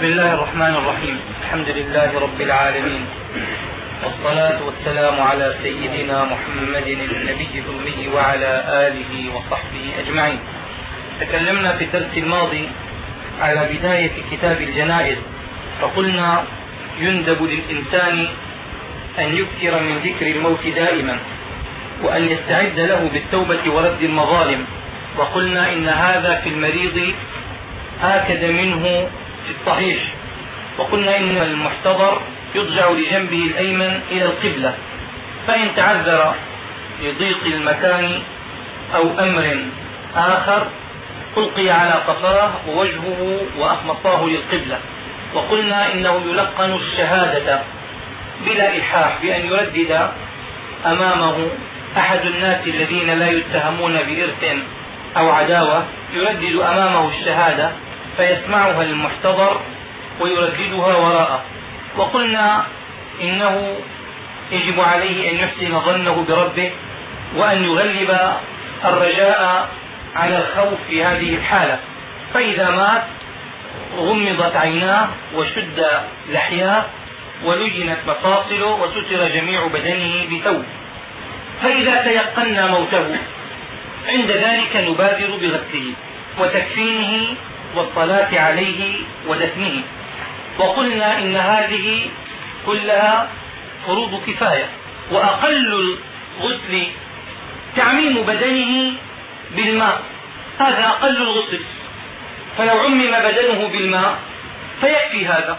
بسم الله الرحمن الرحيم. الحمد لله رب العالمين. والصلاة والسلام على سيدنا محمد النبي الأمي وعلى آله وصحبه أجمعين. تكلمنا في الدرس الماضي على بداية كتاب الجنائز فقلنا يندب للإنسان أن يكثر من ذكر الموت دائما وأن يستعد له بالتوبة ورد المظالم. وقلنا إن هذا في المريض آكد منه في الصحيح. وقلنا إن المحتضر يضجع لجنبه الأيمن إلى القبلة فإن تعذر لضيق المكان أو أمر آخر ألقي على قفاه ووجهه وأخمصاه للقبلة. وقلنا إنه يلقن الشهادة بلا إلحاح بأن يردد أمامه أحد الناس الذين لا يتهمون بإرث أو عداوة يردد أمامه الشهادة فيسمعها المحتضر ويرددها وراءه. وقلنا إنه يجب عليه أن يحسن ظنه بربه وأن يغلب الرجاء على الخوف في هذه الحالة. فإذا مات غمضت عيناه وشد لحياه ولجنت مفاصله وستر جميع بدنه بثوب. فإذا تيقنا موته عند ذلك نبادر بغسله وتكفينه والصلاة عليه ودفنه. وقلنا إن هذه كلها فروض كفاية وأقل الغسل تعميم بدنه بالماء. هذا أقل الغسل. فلو عمم بدنه بالماء فيكفي هذا.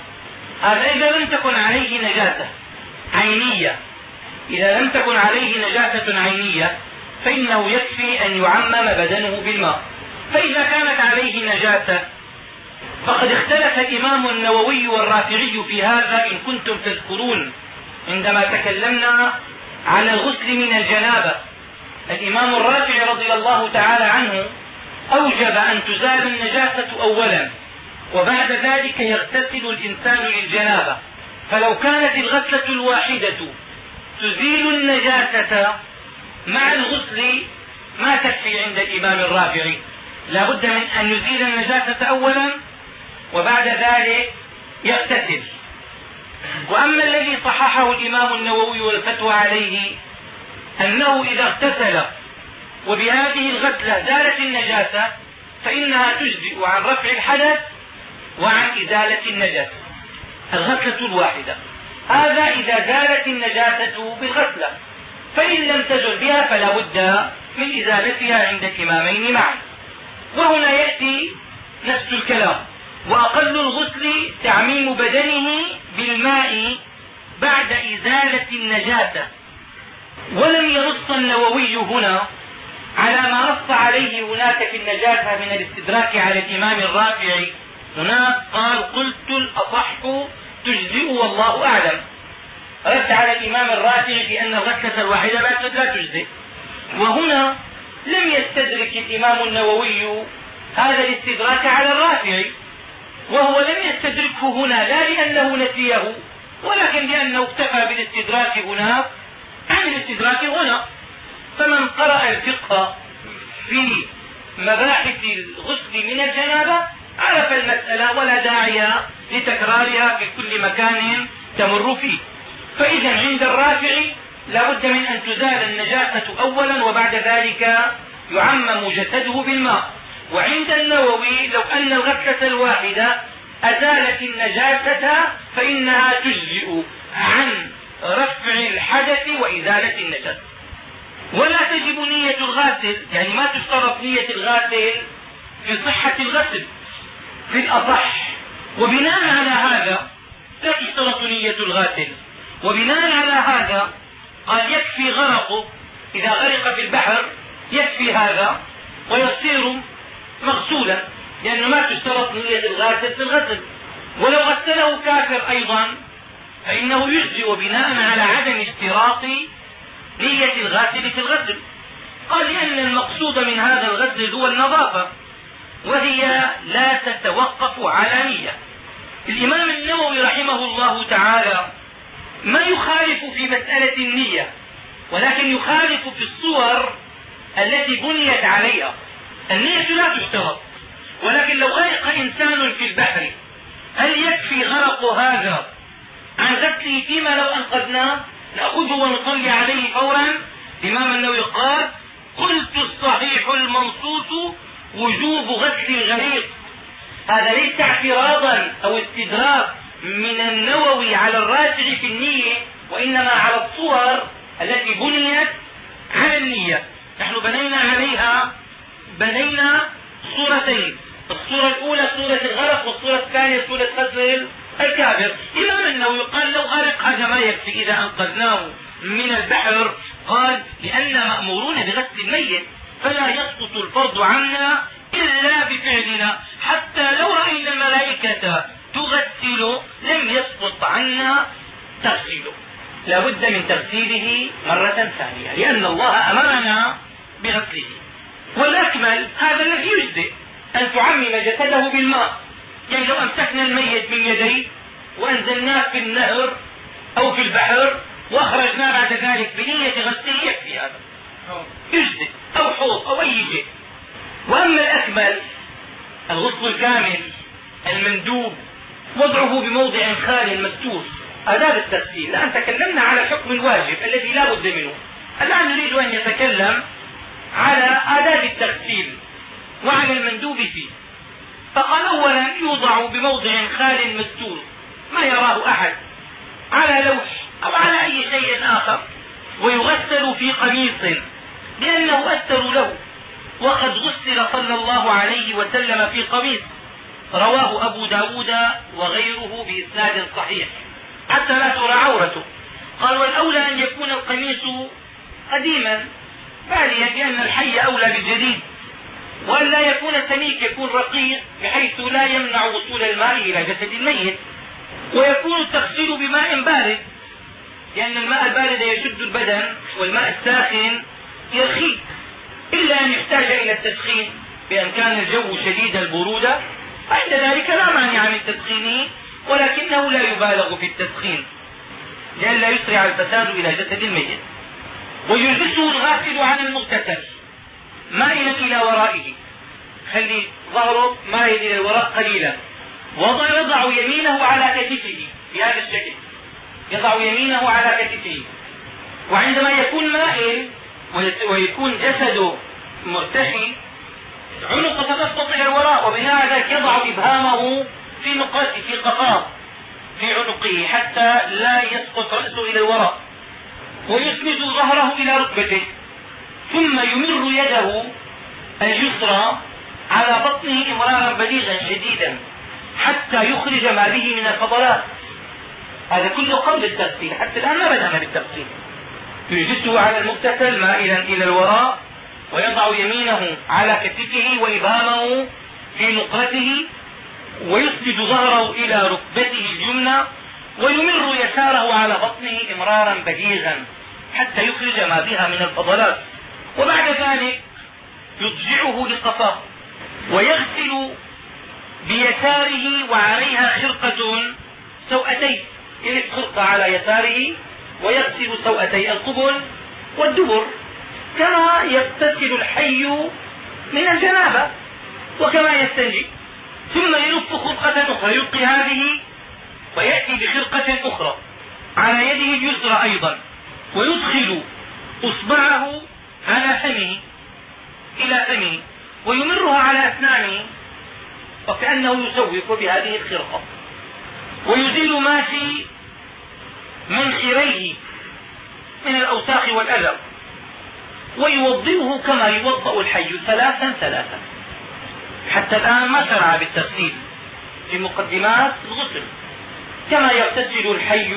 هذا إذا لم تكن عليه نجاسة عينية. إذا لم تكن عليه نجاسة عينية فإنه يكفي أن يعمم بدنه بالماء. فإذا كانت عليه نجاسة فقد اختلف الإمام النووي والرافعي في هذا إن كنتم تذكرون. عندما تكلمنا على الغسل من الجنابة الإمام الرافعي رضي الله تعالى عنه أوجب أن تزال النجاسة أولا وبعد ذلك يغتسل الإنسان للجنابة. فلو كانت الغسلة الواحدة تزيل النجاسة مع الغسل ما تكفي عند الإمام الرافعي. لا بد من أن يزيل النجاسة أولا وبعد ذلك يغتسل وأما الذي صححه الإمام النووي والفتوى عليه أنه إذا اغتسل وبهذه الغسلة زالت النجاسة فإنها تجزئ عن رفع الحدث وعن إزالة النجاسة الغسلة الواحدة. هذا إذا زالت النجاسة بالغسلة فإن لم تزل بها فلا بد من إزالتها عند الإمامين معا. وهنا يأتي نفس الكلام. وأقل الغسل تعميم بدنه بالماء بعد إزالة النجاسة. ولم ينص النووي هنا على ما نص عليه هناك في النجاسة من الاستدراك على الإمام الرافعي. هناك قال قلت الأصح تجزئ والله أعلم. رد على الإمام الرافعي بأن الغسلة الواحدة لا تجزئ. وهنا لم يستدرك الإمام النووي هذا الاستدراك على الرافعي وهو لم يستدركه هنا لا لأنه نسيه ولكن لأنه اكتفى بالاستدراك هناك عن الاستدراك هنا. فمن قرأ الفقه في مباحث الغسل من الجنابة عرف المسألة ولا داعي لتكرارها في كل مكان تمر فيه. فإذا عند الرافع لا بد من أن تزال النجاسة أولا وبعد ذلك يعمم جسده بالماء. وعند النووي لو أن الغسلة الواحدة أزالت النجاسة فإنها تجزئ عن رفع الحدث وإزالة النجاسة ولا تجب نية الغاسل يعني ما تشترط نية الغاسل في صحة الغسل. في الأصح وبناء على هذا لا تشترط نية الغاسل وبناء على هذا قال يكفي غرقه إذا غرق في البحر يكفي هذا ويصير مغسولا لأنه ما تشترط نية الغاسل في الغسل. ولو غسله كافر أيضا فإنه يجزئ بناء على عدم اشتراط نية الغاسل في الغسل. قال لأن المقصود من هذا الغسل هو النظافة وهي لا تتوقف على نية. الإمام النووي رحمه الله تعالى ما يخالف في مسألة النية ولكن يخالف في الصور التي بنيت عليها. النية لا تشترط ولكن لو غرق إنسان في البحر هل هذا عن غسله فيما لو أنقذناه؟ نأخذه ونصلي عليه فورا. الإمام النووي قال قلت الصحيح المنصوص وجوب غسل الغريق هذا ليس اعتراضا أو استدراك. من النووي على الراجع في النية وإنما على الصور التي بنيت على النية نحن بنينا عليها بنينا صورتين. الصورة الأولى صورة الغرق والصورة الثانية صورة غسل الكافر. إمام النووي قال لو غرق هذا ما يكفي إذا أنقذناه من البحر. قال لأننا مأمورون بغسل الميت فلا يسقط الفرض عنا إلا بفعلنا حتى لو رأينا الملائكة تغسل لم يسقط عنا تغسيله لا بد من تغسيله مرة ثانية لأن الله أمرنا بغسله. والأكمل هذا الذي يجزئ أن تعمم جسده بالماء. يعني لو أمسكنا الميت من يديه وأنزلناه في النهر أو في البحر وأخرجناه بعد ذلك بنية غسله يكفي هذا. يجزئ أو حوض أو أي شيء. وأما الأكمل الغسل الكامل المندوب وضعه بموضع خال مستور. آداب التغسيل الآن تكلمنا على حكم الواجب الذي لا بد منه. الآن نريد أن يتكلم على آداب التغسيل وعلى المندوب فيه. فقال اولا يوضع بموضع خال مستور. ما يراه أحد. على لوح أو على أي شيء آخر. ويغسل في قميص. لأنه اثر له. وقد غسل صلى الله عليه وسلم في قميص. رواه أبو ب داود وغيره بإسناد صحيح. حتى لا ترى عورته. قال والأولى أن يكون القميص قديما باليا لأن الحي أولى بالجديد وأن لا يكون سميك يكون رقيق بحيث لا يمنع وصول الماء إلى جسد الميت. ويكون التغسيل بماء بارد لأن الماء البارد يشد البدن والماء الساخن يرخيه إلا أن يحتاج إلى التسخين بان كان الجو شديد البرودة. فعند ذلك لا مانع من تسخينه ولكنه لا يبالغ في التسخين لئلا يسرع الفساد إلى جسد الميت. ويلبسه الغاسل على المغتسل مائلا إلى ورائه. خلي ظهره مائل إلى الوراء قليلا. وضع يضع يمينه على كتفه بهذا الشكل. يضع يمينه على كتفه. وعندما يكون مائل ويكون جسده مرتخي عنق إلى الوراء ذلك يضع إبهامه في نقرته في قفاه في عنقه حتى لا يسقط رأسه إلى الوراء ويسند ظهره إلى ركبته ثم يمر يده اليسرى على بطنه امرارا بليغا شديدا حتى يخرج ما به من الفضلات. هذا كله قبل التغسيل حتى الآن ما بدأنا بالتغسيل. يجسه على المغتسل مائلا إلى الوراء ويضع يمينه على كتفه وابهامه في نقرته ويسند ظهره إلى ركبته اليمنى ويمر يساره على بطنه إمرارا بليغا حتى يخرج ما بها من الفضلات وبعد ذلك يضجعه لقفاه ويغسل بيساره وعليها خرقة سوأتين يلف خرقة على يساره ويغسل سوأتي القبل والدبر. كما يغتسل الحي من الجنابة وكما يستنجي. ثم يلف خرقة أخرى يلقي هذه ويأتي بخرقة أخرى على يده اليسرى أيضا ويدخل أصبعه على فمه إلى فمه ويمرها على أسنانه وكأنه يسوق بهذه الخرقة. ويزيل ما في منخريه من الأوساخ والأذى. ويوضئه كما يوضأ الحي ثلاثا ثلاثا. حتى الآن ما شرع بالتغسيل في مقدمات الغسل. كما يغتسل الحي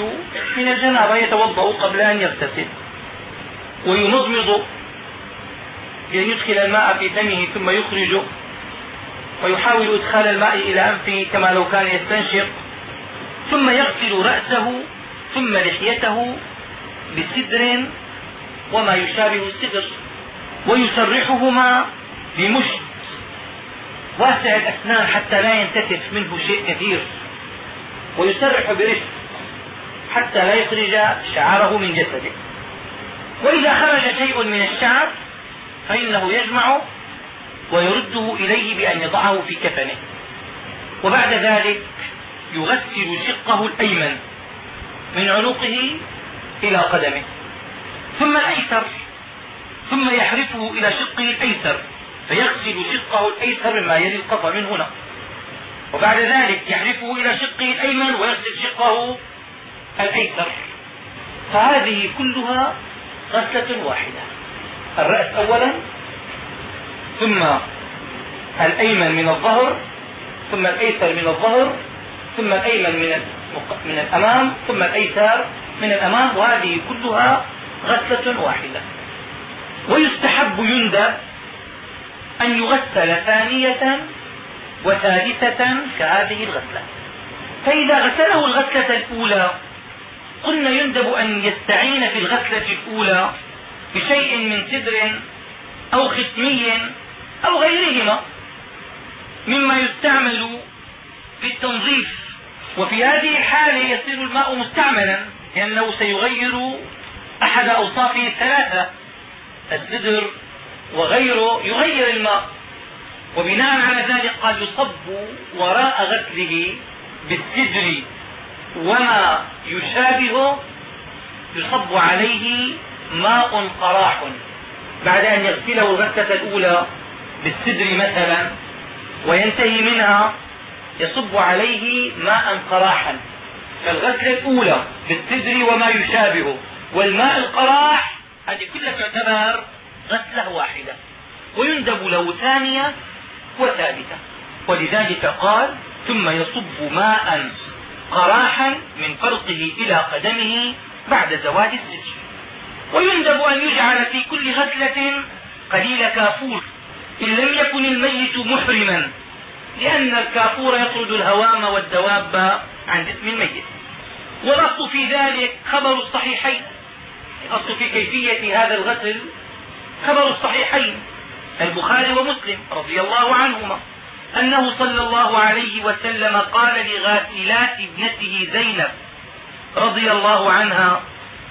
من الجنابة يتوضأ قبل أن يغتسل ويمضمض بأن يدخل الماء في فمه ثم يخرجه ويحاول إدخال الماء إلى أنفه كما لو كان يستنشق. ثم يغسل رأسه ثم لحيته بسدر وما يشابه السدر ويسرحهما بمشط واسع الأسنان حتى لا ينتكس منه شيء كثير. ويسرح برفق حتى لا يخرج شعره من جسده. وإذا خرج شيء من الشعر فإنه يجمع ويرده إليه بأن يضعه في كفنه. وبعد ذلك يغسل شقه الأيمن من عنقه إلى قدمه. ثم الأيسر ثم يحرفه إلى شقه الأيسر فيغسل شقه الأيسر مما يلي القطع من هنا. وبعد ذلك يحرفه إلى شقه الأيمن ويغسل شقه الأيسر. فهذه كلها غسلة واحدة. الرأس أولا ثم الأيمن من الظهر ثم الأيسر من الظهر ثم الأيمن من من الأمام ثم الأيسر من الأمام. وهذه كلها غسلة واحدة. ويستحب يندب أن يغسل ثانية وثالثة كهذه الغسلة. فإذا غسله الغسلة الأولى قلنا يندب أن يستعين في الغسلة الأولى بشيء من سدر أو ختمي أو غيرهما مما يستعمل في التنظيف. وفي هذه الحالة يصير الماء مستعملا لأنه سيغير أحد أوصافه الثلاثة السدر وغيره يغير الماء. وبناء على ذلك قال يصب وراء غسله بالسدر وما يشابهه يصب عليه ماء قراح. بعد أن يغسله الغسلة الأولى بالسدر مثلا وينتهي منها يصب عليه ماء قراحا. كالغسلة الأولى بالسدر وما يشابهه والماء القراح هذه كلها تعتبر غسلة واحدة. ويندب له ثانية وثالثة. ولذلك قال ثم يصب ماء قراحا من فرقه إلى قدمه بعد زوال السجن. ويندب أن يجعل في كل غسلة قليل كافور إن لم يكن الميت محرما لأن الكافور يطرد الهوام والدواب عن جسم الميت. والاصل في ذلك خبر الصحيحين. الاصل في كيفية هذا الغسل خبر الصحيحين البخاري ومسلم رضي الله عنهما أنه صلى الله عليه وسلم قال لغاسلات ابنته زينب رضي الله عنها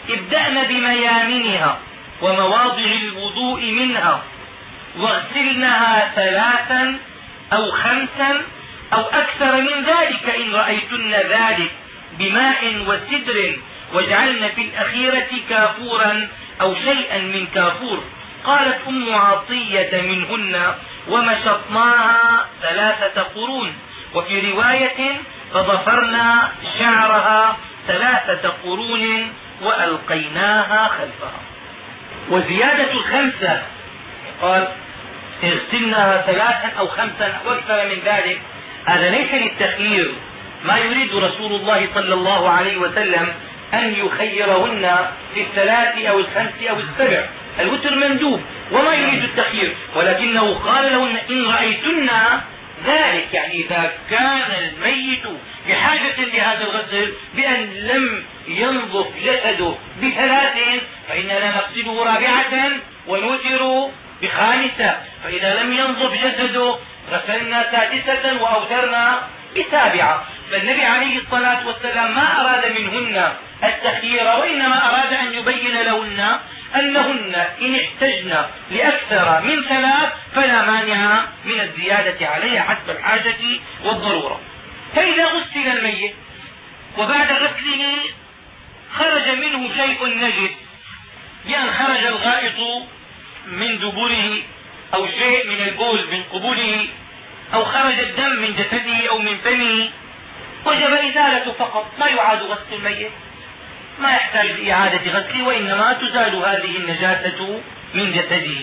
ابدأن بميامنها ومواضع الوضوء منها واغسلنها ثلاثا أو خمسا أو أكثر من ذلك إن رأيتن ذلك بماء وسدر واجعلن في الأخيرة كافورا أو شيئا من كافور. قالت أم عطية منهن ومشطناها ثلاثة قرون. وفي رواية فضفرنا شعرها ثلاثة قرون وألقيناها خلفها. وزيادة الخمسة قال اغسلناها ثلاثا أو خمسا أو أكثر من ذلك. هذا ليس للتخيير. ما يريد رسول الله صلى الله عليه وسلم أن يخيرهن في الثلاث أو الخمس أو السبع. الوتر مندوب وما يريد التخيير. ولكنه قال لهن إن رأيتن ذلك. يعني إذا كان الميت بحاجة لهذا الغسل بأن لم ينظف جسده بثلاث فإننا نغسله رابعة ونوتر بخامسة. فإذا لم ينظف جسده غسلنا سادسة وأوترنا بسابعة فالنبي عليه الصلاة والسلام ما أراد منهن التخيير وإنما أراد أن يبين لهن أنهن إن احتجن لأكثر من ثلاث فلا مانع من الزيادة عليها حسب الحاجة والضرورة. فإذا غسل الميت وبعد غسله خرج منه شيء نجس بأن خرج الغائط من دبره أو شيء من البول من قبوله أو خرج الدم من جسده أو من فمه وجب إزالته فقط ما يعاد غسل الميت. ما يحتاج لإعادة غسله وإنما تزال هذه النجاسة من جسده.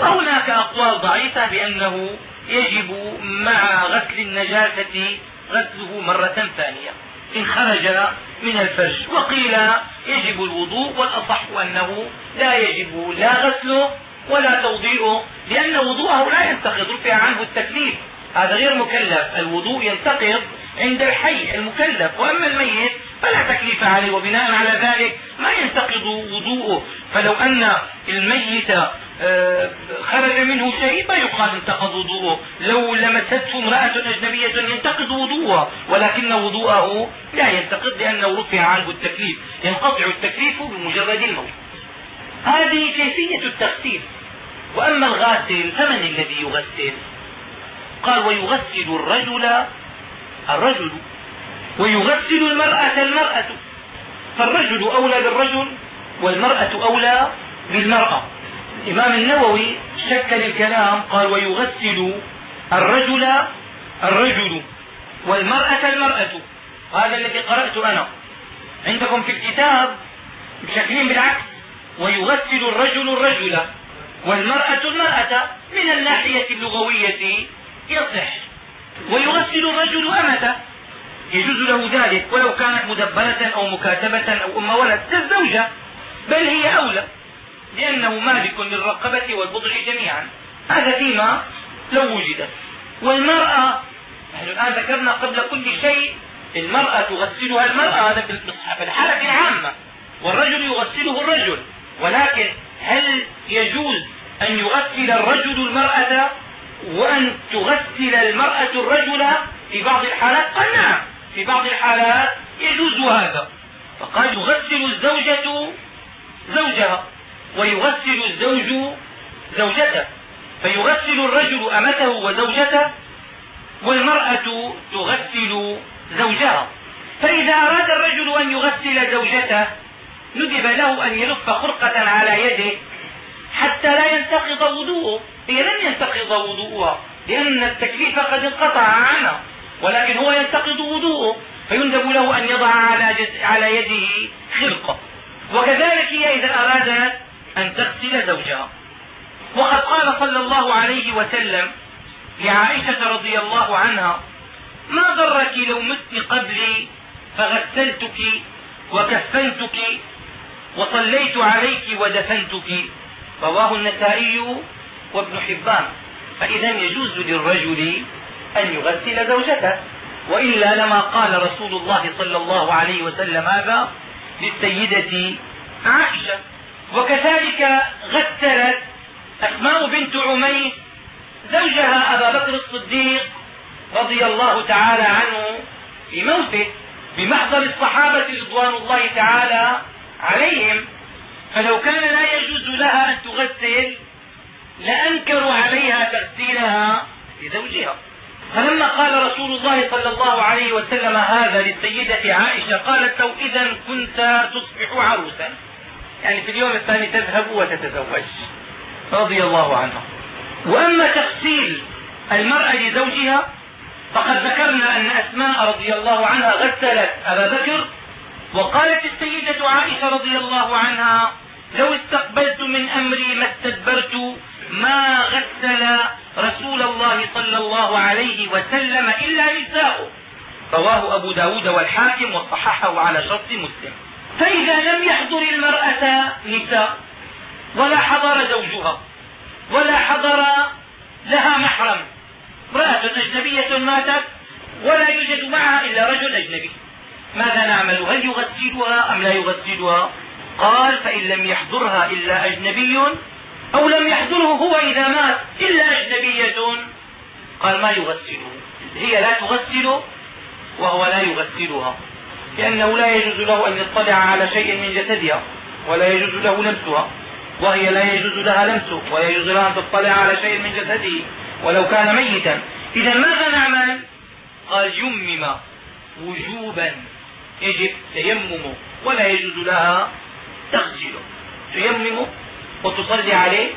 وهناك أقوال ضعيفة بأنه يجب مع غسل النجاسة غسله مرة ثانية. إن خرج من الفرج وقيل يجب الوضوء والأصح أنه لا يجب لا غسله ولا توضيئه لأن وضوءه لا ينتقض رفع عنه التكليف. هذا غير مكلف. الوضوء ينتقض عند الحي المكلف. وأما الميت فلا تكليف عليه وبناء على ذلك ما ينتقض وضوءه. فلو أن الميت آه، خرج منه شيء ما يقال انتقض وضوءه. لو لمسته امرأة أجنبية ينتقض وضوءه ولكن وضوءه لا ينتقض لأنه رفع عنه التكليف. ينقطع التكليف بمجرد الموت. هذه كيفية التغسيل. وأما الغاسل فمن الذي يغسل؟ قال ويغسل الرجل الرجل ويغسل المرأة المرأة. فالرجل أولى بالرجل والمرأة أولى بالمرأة. الإمام النووي شكل الكلام قال ويغسل الرجل الرجل والمرأة المرأة. هذا الذي قرأت أنا. عندكم في الكتاب بشكلين بالعكس. ويغسل الرجل الرجل والمرأة المرأة من الناحية اللغوية يصح. ويغسل الرجل أمته. يجوز له ذلك ولو كانت مدبرة أو مكاتبة أو أم ولد كالزوجة بل هي أولى لأنه مالك للرقبة والبضع جميعا. هذا فيما لو وجدت والمرأة نحن الآن ذكرنا قبل كل شيء المرأة تغسلها المرأة هذا في الحالة العامة والرجل يغسله الرجل. ولكن هل يجوز أن يغسل الرجل المرأة وأن تغسل المرأة الرجل في بعض الحالات؟ قال نعم في بعض الحالات يجوز هذا. فقال يغسل الزوجة زوجها ويغسل الزوج زوجته. فيغسل الرجل أمته وزوجته والمرأة تغسل زوجها. فإذا أراد الرجل أن يغسل زوجته ندب له أن يلف خرقة على يده حتى لا ينتقض وضوءه. هي لم ينتقض وضوءها لأن التكليف قد انقطع عنها ولكن هو ينتقض وضوءه فيندب له أن يضع على, على يده خرقة وكذلك هي إذا أرادت أن تغسل زوجها. وقد قال صلى الله عليه وسلم لعائشة رضي الله عنها ما ضرك لو مت قبلي فغسلتك وكفنتك وصليت عليك ودفنتك. رواه النسائي وابن حبان. فإذا يجوز للرجل أن يغسل زوجته. وإلا لما قال رسول الله صلى الله عليه وسلم هذا للسيدة عائشة. وكذلك غسلت أسماء بنت عميس زوجها أبا بكر الصديق رضي الله تعالى عنه في موته. بمحضر الصحابة رضوان الله تعالى عليهم فلو كان لا يجوز لها أن تغسل لأنكروا عليها تغسيلها لزوجها. فلما قال رسول الله صلى الله عليه وسلم هذا للسيدة عائشة قالت لو إذا كنت تصبح عروسا. يعني في اليوم الثاني تذهب وتتزوج. رضي الله عنها. وأما تغسيل المرأة لزوجها فقد ذكرنا أن أسماء رضي الله عنها غسلت أبا بكر وقالت السيدة عائشة رضي الله عنها لو استقبلت من أمري ما استدبرت ما غسل رسول الله صلى الله عليه وسلم إلا نساؤه رواه أبو ب داود والحاكم وصححه على شرط مسلم. فإذا لم يحضر المرأة نساء ولا حضر زوجها ولا حضر لها محرم. امرأة أجنبية ماتت ولا يوجد معها إلا رجل أجنبي. ماذا نعمل؟ هل يغسلها أم لا يغسلها؟ قال فإن لم يحضرها إلا أجنبي أو لم يحضره هو إذا مات إلا أجنبية قال ما يغسله؟ هي لا تغسل وهو لا يغسلها لأنه لا يجوز له أن يطلع على شيء من جسدها ولا يجوز له لمسها وهي لا يجوز لها لمسه ولا يجوز لها أن تطلع على شيء من جسده ولو كان ميتا. إذا ماذا نعمل؟ قال يمم وجوبا. يجب تيممه ولا يجوز لها تغسله. تيممه وتصلي عليه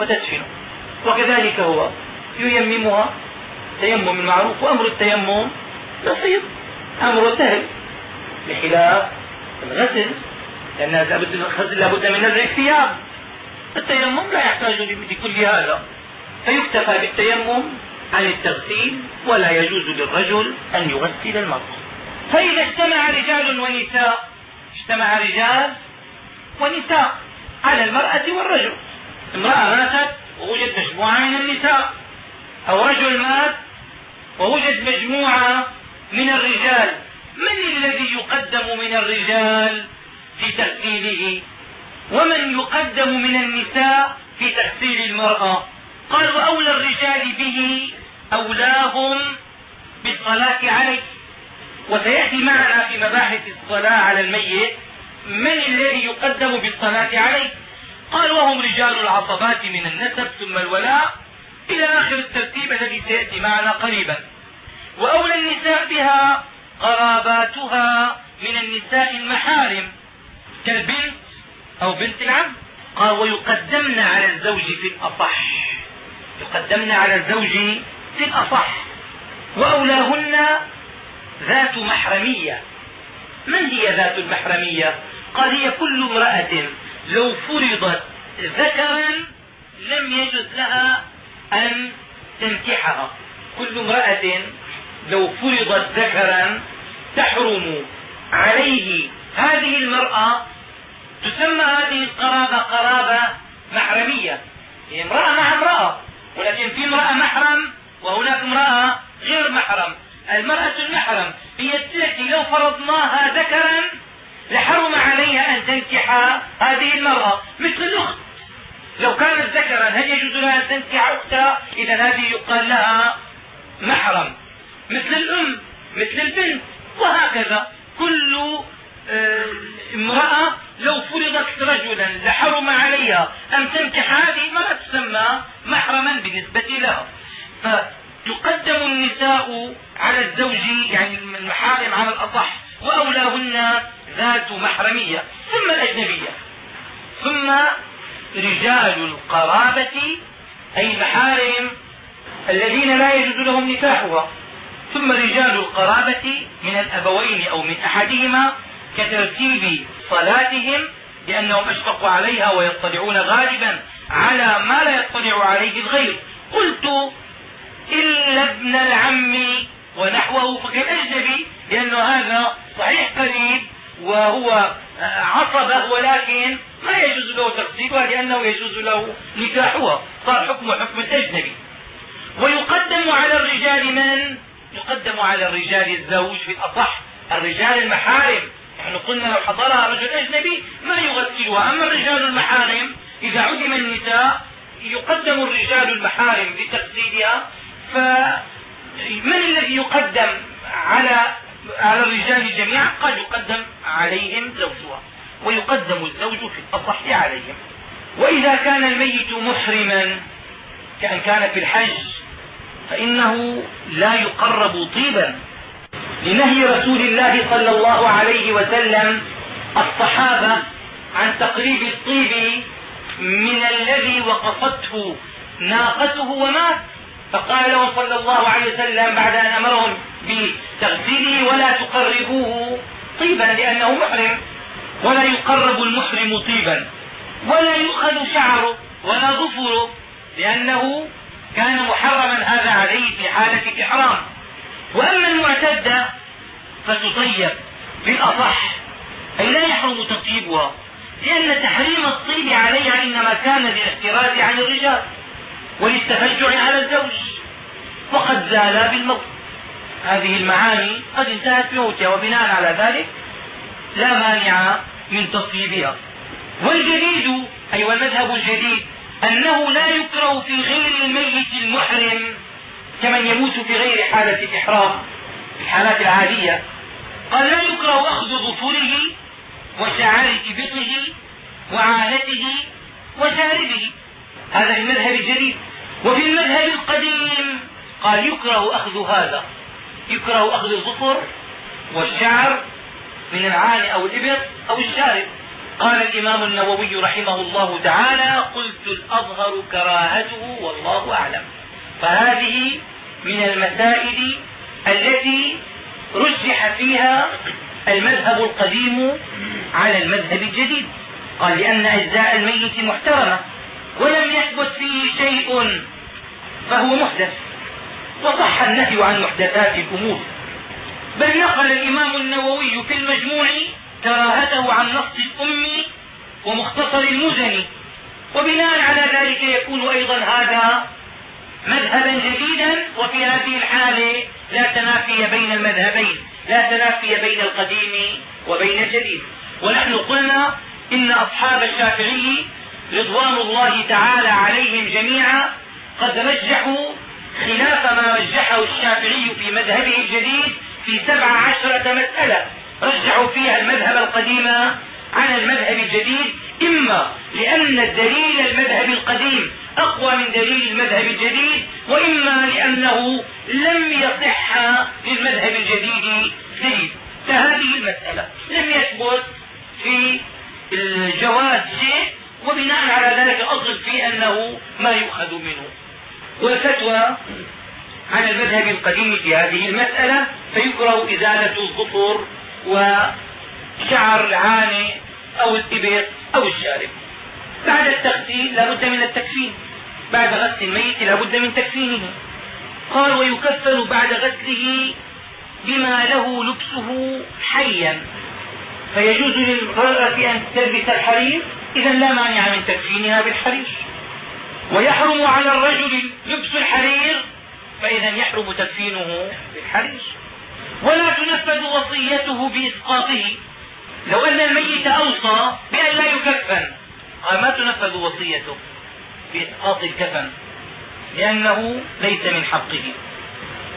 وتدفنه. وكذلك هو ييممها تيمم المعروف وأمر التيمم بسيط أمر سهل بخلاف الغسل لأن الغسل لابد من نزع الثياب التيمم لا يحتاج لكل هذا. فيكتفى بالتيمم عن التغسيل ولا يجوز للرجل أن يغسل المرأة. فإذا اجتمع رجال ونساء اجتمع رجال ونساء على المرأة والرجل. امرأة ماتت ووجد مجموعة من النساء أو رجل مات ووجد مجموعة من الرجال. من الذي يقدم من الرجال في تغسيله ومن يقدم من النساء في تغسيل المرأة؟ قال وأولى الرجال به أولاهم بالصلاة عليه. وسيأتي معنا في مباحث الصلاة على الميت من الذي يقدم بالصلاة عليه؟ قال وهم رجال العصبات من النسب ثم الولاء. إلى آخر الترتيب الذي سيأتي معنا قريبا. وأولى النساء بها قرابات ذاتها من النساء المحارم كالبنت أو بنت العم. قال ويقدمن على الزوج في الأصح. يقدمن على الزوج في الأصح. وأولاهن ذات محرمية. من هي ذات المحرمية؟ قال هي كل امرأة لو فرضت ذكرا لم يجوز لها أن تنكحها. كل امرأة لو فرضت ذكرا تحرم عليه هذه المرأة تسمى هذه القرابة قرابة محرمية. هي امرأة مع امرأة ولكن في امرأة محرم وهناك امرأة غير محرم. المرأة المحرم هي التي لو فرضناها ذكرا لحرم عليها أن تنكح هذه المرأة. مثل الأخت. لو كانت ذكرا هل يجوز لها أن تنكح أختها؟ إذا هذه يقال لها محرم. مثل الأم مثل البنت. وهكذا. كل آه، امرأة لو فرضت رجلا لحرم عليها أن تنكح هذه المرأة تسمى محرما بالنسبة لها. فتقدم النساء على الزوج يعني المحارم على الأصح وأولاهن ذات محرمية ثم الأجنبية. ثم رجال القرابة أي المحارم الذين لا يجوز لهم نكاحها. ثم رجال القرابة من الأبوين أو من أحدهما كترتيب صلاتهم لأنهم أشفقوا عليها ويطلعون غالبا على ما لا يطلع عليه الغير. قلت إلا ابن العم ونحوه فكالأجنبي لأن هذا صحيح قريب وهو عصبة ولكن ما يجوز له تقصيرها لأنه يجوز له نكاحها صار حكم حكم الأجنبي. ويقدم على الرجال من؟ يقدم على الرجال الزوج في الأصح الرجال المحارم. نحن قلنا لو حضرها رجل أجنبي ما يغسلها. أما الرجال المحارم إذا عدم النساء يقدم الرجال المحارم لتغسيلها فمن الذي يقدم على على الرجال جميعا؟ قد يقدم عليهم زوجها ويقدم الزوج في الأصح عليهم. وإذا كان الميت محرما كأن كان في الحج فإنه لا يقرب طيبا. لنهي رسول الله صلى الله عليه وسلم الصحابة عن تقريب الطيب من الذي وقصته ناقته ومات. فقال لهم صلى الله عليه وسلم بعد أن أمرهم بتغسيله ولا تقربوه طيبا لأنه محرم. ولا يقرب المحرم طيبا. ولا يؤخذ شعره ولا ظفره لأنه كان محرما هذا عليه في حالة الإحرام وأما المعتدة فتطيب بالأصح أي لا يحرم تطيبها لأن تحريم الطيب عليها إنما كان للاحتراز عن الرجال. وللتفجع على الزوج وقد زال بالموت. هذه المعاني قد انتهت بموتها وبناء على ذلك لا مانع من تطيبها والجديد أي والمذهب الجديد أنه لا يكره في غير الميت المحرم كمن يموت في غير حالة الإحرام في الحالات العادية. قال لا يكره أخذ ظفره وشعر إبطه وعانته وشاربه. هذا في المذهب الجديد وفي المذهب القديم. قال يكره أخذ هذا يكره أخذ الظفر والشعر من العان أو الإبط أو الشارب. قال الإمام النووي رحمه الله تعالى قلت الأظهر كراهته والله أعلم. فهذه من المسائل التي رجح فيها المذهب القديم على المذهب الجديد. قال لأن أجزاء الميت محترمة. ولم يثبت فيه شيء فهو محدث. وصح النهي عن محدثات الأمور. بل نقل الإمام النووي في المجموع كراهته عن نص الأم ومختصر المزني وبناء على ذلك يكون أيضا هذا مذهبا جديدا وفي هذه الحالة لا تنافي بين المذهبين لا تنافي بين القديم وبين الجديد. ونحن قلنا إن أصحاب الشافعي رضوان الله تعالى عليهم جميعا قد رجحوا خلاف ما رجحه الشافعي في مذهبه الجديد في سبع عشرة مسألة. رجحوا فيها المذهب القديم عن المذهب الجديد إما لأن دليل المذهب القديم أقوى من دليل المذهب الجديد وإما لأنه لم يصح للمذهب الجديد دليل. فهذه المسألة لم يثبت في الجواز شيء ما يؤخذ منه. والفتوى على المذهب القديم في هذه المسألة فيكره إزالة الظفر وشعر العانة أو الإبط أو الشارب. بعد التغسيل لا بد من التكفين. بعد غسل الميت لا بد من تكفينه. قال ويكفن بعد غسله بما له لبسه حيا. فيجوز للمرأة أن تلبس الحرير إذا لا مانع من تكفينها بالحرير. ويحرم على الرجل لبس الحرير فإذا يحرم تكفينه بالحرير. ولا تنفذ وصيته بإسقاطه. لو أن الميت أوصى بأن لا يكفن قال ما تنفذ وصيته بإسقاط الكفن؟ لأنه ليس من حقه.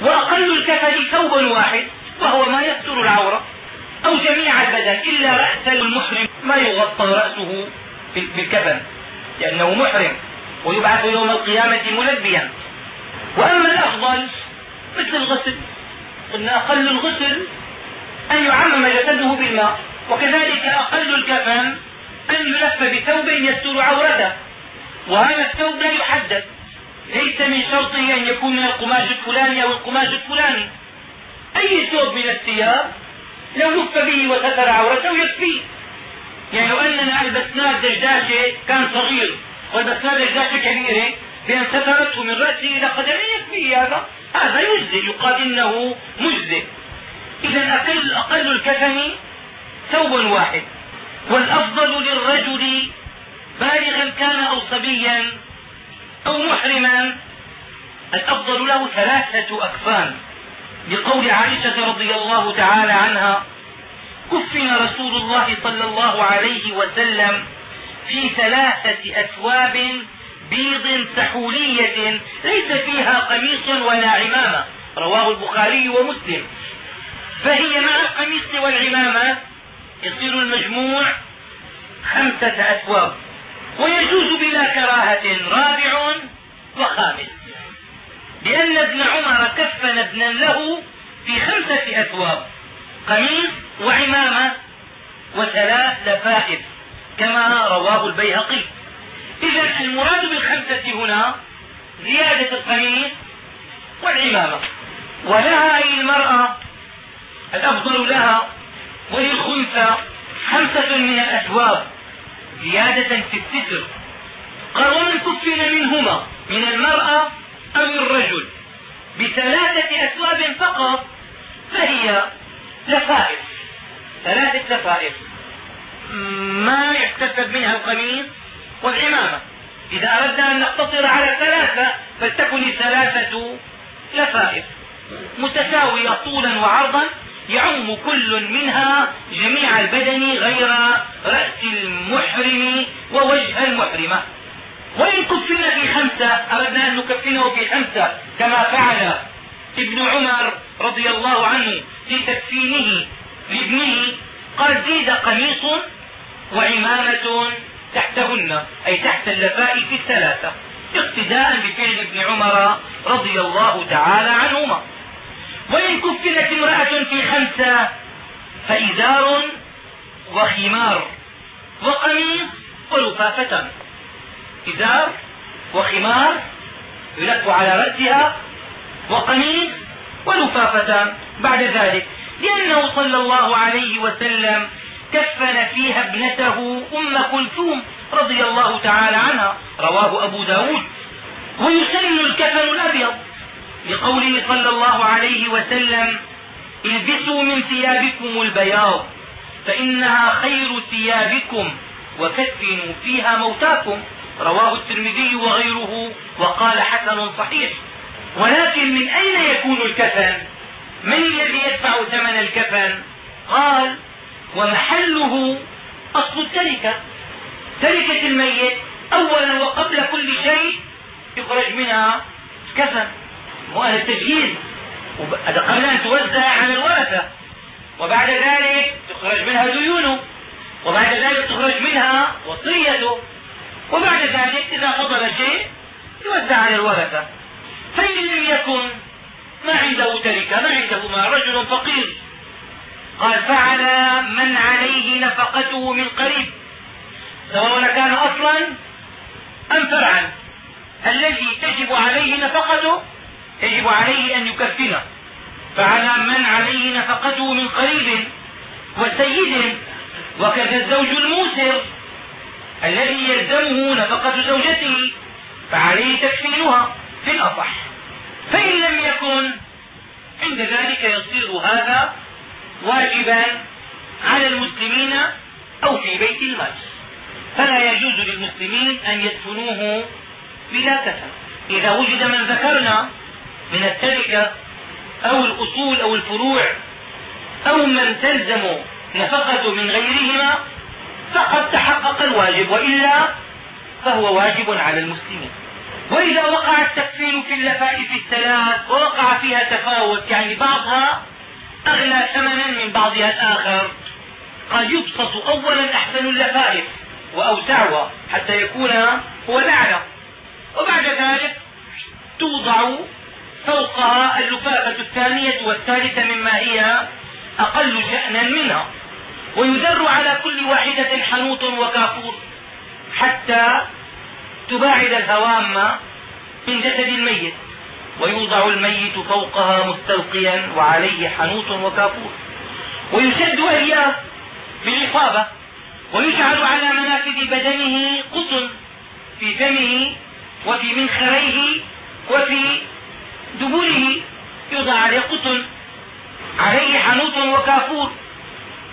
وأقل الكفن ثوب واحد وهو ما يستر العورة أو جميع البدن إلا رأس المحرم. ما يغطى رأسه بالكفن لأنه محرم ويبعث يوم القيامة ملبيا. وأما الأفضل مثل الغسل قلنا أقل الغسل أن يعمم جسده بالماء وكذلك أقل الكفن أن يلف بثوب يستر عورته وهذا الثوب لا يحدد ليس من شرطه أن يكون من القماش الفلاني أو القماش الفلاني. أي ثوب من الثياب لو لف به وستر عورته يكفيه يعني لو أننا ألبسناه دجاجة كان صغير والبسناه دجاجة كبيرة بأن سترته من رأسه إلى قدمه يكفيه هذا هذا يجزئ يقال إنه مجزئ. إذا أقل, أقل الكفن ثوب واحد والأفضل للرجل بالغا كان أو صبيا أو محرما. الأفضل له ثلاثة أكفان لقول عائشة رضي الله تعالى عنها كفن رسول الله صلى الله عليه وسلم في ثلاثة أثواب بيض سحولية ليس فيها قميص ولا عمامة. رواه البخاري ومسلم. فهي مع القميص والعمامة؟ يصير المجموع خمسة أثواب. ويجوز بلا كراهة رابع وخامس. لأن ابن عمر كفن ابنا له في خمسة أثواب. قميص وعمامة وثلاث لفائف كما رواه البيهقي. إذا المراد بالخمسة هنا زيادة القميص والعمامة. ولها أي المرأة؟ الأفضل لها. وللخنثى خمسة من الأثواب زيادة في الستر. قال ومن كفن منهما من المرأة أو الرجل؟ بثلاثة أثواب فقط فهي لفائف ثلاثة لفائف ما يحتسب منها القميص والعمامة إذا أردنا أن نقتصر على ثلاثة فلتكن الثلاثة لفائف متساوية طولا وعرضا يعم كل منها جميع البدن غير رأس المحرم ووجه المحرمة وإن كفن في خمسة أردنا أن نكفنه في خمسة كما فعل ابن عمر رضي الله عنه في تكفينه لابنه قال زيد قميص وعمامة تحتهن أي تحت اللفائف الثلاثة اقتداء بفعل ابن عمر رضي الله تعالى عنهما. وإن كفلت امرأة في خمسة فإزار وخمار وقميص ولفافة. إزار وخمار يلف على رأسها وقميص ولفافة. بعد ذلك لأنه صلى الله عليه وسلم كفن فيها ابنته أم كلثوم رضي الله تعالى عنها. رواه أبو ب داود. ويسن الكفن الأبيض. لقوله صلى الله عليه وسلم البسوا من ثيابكم البياض فإنها خير ثيابكم وكفنوا فيها موتاكم. رواه الترمذي وغيره وقال حسن صحيح. ولكن من أين يكون الكفن؟ من الذي يدفع ثمن الكفن؟ قال ومحله أصل التركة. تركة الميت أولا وقبل كل شيء يخرج منها كفن. وأهل التجهيز. قبل أن توزع على الورثة. وبعد ذلك تخرج منها ديونه. وبعد ذلك تخرج منها وصيته. وبعد ذلك إذا فضل شيء يوزع على الورثة. فإن لم يكن ما عنده تركة ما عنده ما رجل فقير. قال فعلى من عليه نفقته من قريب. سواء كان أصلا أم فرعا. الذي تجب عليه نفقته يجب عليه أن يكفنه. فعلى من عليه نفقته من قريب وسيد وكذا الزوج الموسر الذي يلزمه نفقة زوجته فعليه تكفينها في الأصح. فإن لم يكن عند ذلك يصير هذا واجبا على المسلمين أو في بيت المال فلا يجوز للمسلمين أن يدفنوه بلا كفن إذا وجد من ذكرنا من التركة أو الأصول أو الفروع أو من تلزم نفقة من غيرهما فقد تحقق الواجب وإلا فهو واجب على المسلمين. وإذا وقع التكفير في اللفائف الثلاث ووقع فيها تفاوت يعني بعضها أغلى ثمنا من بعضها الآخر قد يبسط أولا أحسن اللفائف وأوسعها حتى يكون هو الأعلى. وبعد ذلك توضع فوقها اللفافة الثانية والثالثة مما هي أقل شأنا منها. ويدر على كل واحدة حنوط وكافور حتى تباعد الهوام من جسد الميت ويوضع الميت فوقها مستلقيا وعليه حنوط وكافور ويشد الياف بالإصابة ويجعل على منافذ بدنه قطن في فمه وفي منخريه وفي دبره يوضع عليه قطن عليه حنوط وكافور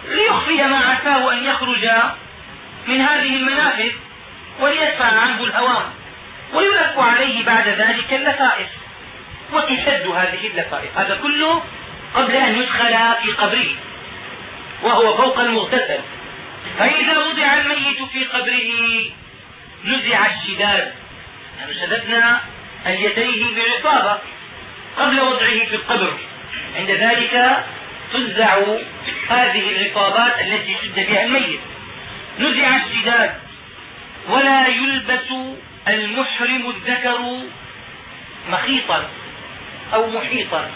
ليخفي ما عساه أن يخرج من هذه المنافذ وليدفع عنه الهوام ويلف عليه بعد ذلك اللفائف. وتشد هذه اللفائف. هذا كله قبل أن يدخل في قبره. وهو فوق المغتسل. فإذا وضع الميت في قبره نزع الشداد. يعني شددنا اليديه بعصابة قبل وضعه في القبر. عند ذلك تنزع هذه العصابات التي شد بها الميت. نزع الشداد. ولا يلبس المحرم الذكر مخيطا أو محيطا.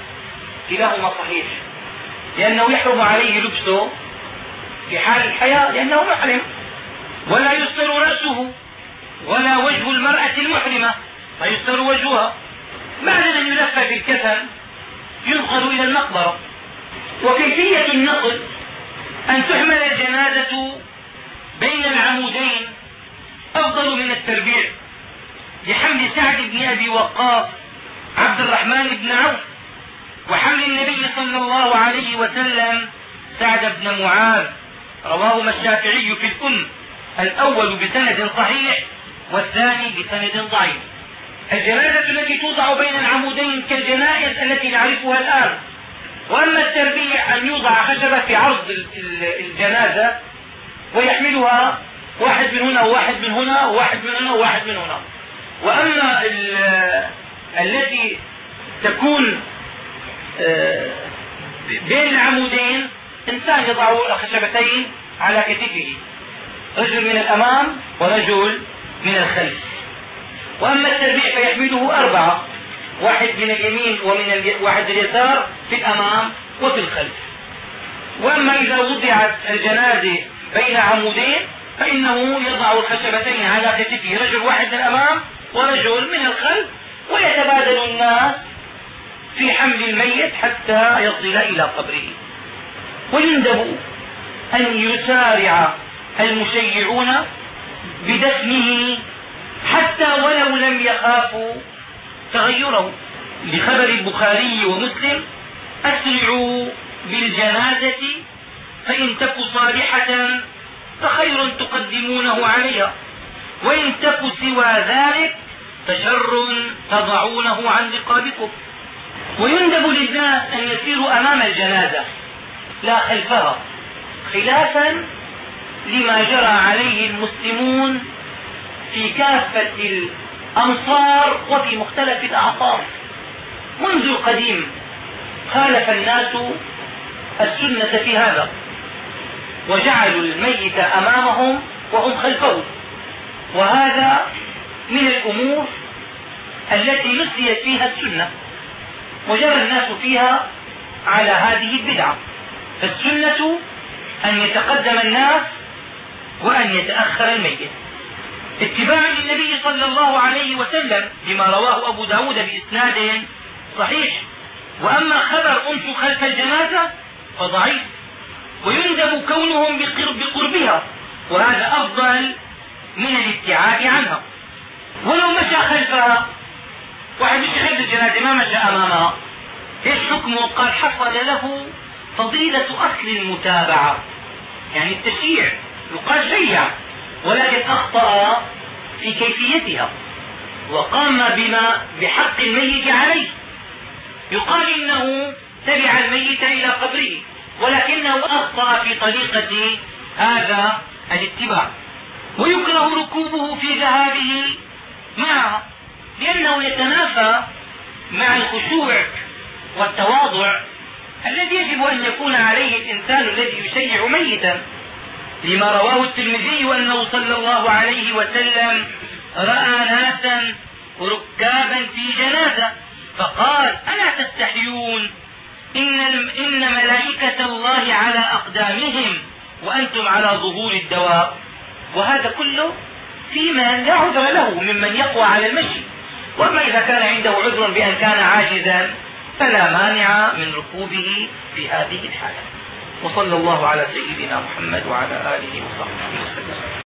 كلاهما صحيح. لأنه يحرم عليه لبسه في حال الحياة لأنه محرم. ولا يستر رأسه ولا وجه المرأة المحرمة. لا يستر وجهها. بعد أن يلف في الكفن ينقل إلى المقبرة. وكيفية النقل؟ أن تحمل الجنازة بين العمودين. أفضل من التربيع. لحمل سعد بن أبي وقاص عبد الرحمن بن عوف وحمل النبي صلى الله عليه وسلم سعد بن معاذ. رواهما الشافعي في الأم الأول بسند صحيح والثاني بسند ضعيف. الجنازة التي توضع بين العمودين كالجنائز التي نعرفها الآن. وأما التربيع أن يوضع خشبة في عرض الجنازة ويحملها واحد من هنا وواحد من هنا وواحد من هنا وواحد من هنا. وأما التي تكون آه، بين العمودين إنسان يضع الخشبتين على كتفه. رجل من الأمام ورجل من الخلف. وأما التربيع فيحمله أربعة واحد من اليمين ومن واحد اليسار في الأمام وفي الخلف. وأما إذا وضعت الجنازة بين عمودين فإنه يضع الخشبتين على كتفه رجل واحد من الأمام ورجل من الخلف ويتبادل الناس في حمل الميت حتى يصل إلى قبره. ويندب أن يسارع المشيعون بدفنه حتى ولو لم يخافوا تغيره. لخبر البخاري ومسلم أسرعوا بالجنازة فإن تك صالحة تقدمونه عليها وإن تك سوى ذلك فشر تضعونه عن رقابكم. ويندب للناس أن يسيروا أمام الجنازة. لا خلفها خلافا لما جرى عليه المسلمون في كافة الأمصار وفي مختلف الأعصار. منذ القديم خالف الناس السنة في هذا. وجعلوا الميت أمامهم وهم خلفه وهذا من الأمور التي نسيت فيها السنة. وجرى الناس فيها على هذه البدعة. فالسنة أن يتقدم الناس وأن يتأخر الميت. اتباعا للنبي صلى الله عليه وسلم لما رواه أبو ب داود بإسناد صحيح. وأما خبر أنس خلف الجنازة فضعيف. ويندب كونهم بقربها. وهذا أفضل من الابتعاد عنها. ولو مشى خلفها واحد مشي خلف الجنازة ما مشى أمامها. إيش حكمه؟ قال حصل له فضيلة أصل المتابعة. يعني التشييع يقال شيع ولكن أخطأ في كيفيتها. وقام بما بحق الميت عليه. يقال إنه تبع الميت إلى قبره ولكنه أخطأ في طريقة هذا الاتباع. ويكره ركوبه في ذهابه معها لأنه يتنافى مع الخشوع والتواضع الذي يجب أن يكون عليه الإنسان الذي يشيع ميتا. لما رواه الترمذي أنه صلى الله عليه وسلم رأى ناسا ركابا في جنازة فقال ألا تستحيون؟ إن, إن ملائكة الله على أقدامهم. وأنتم على ظهور الدواب وهذا كله في من لا عذر له ممن يقوى على المشي. وأما إذا كان عنده عذر بأن كان عاجزا فلا مانع من ركوبه في هذه الحالة. وصلى الله على سيدنا محمد وعلى آله وصحبه وسلم.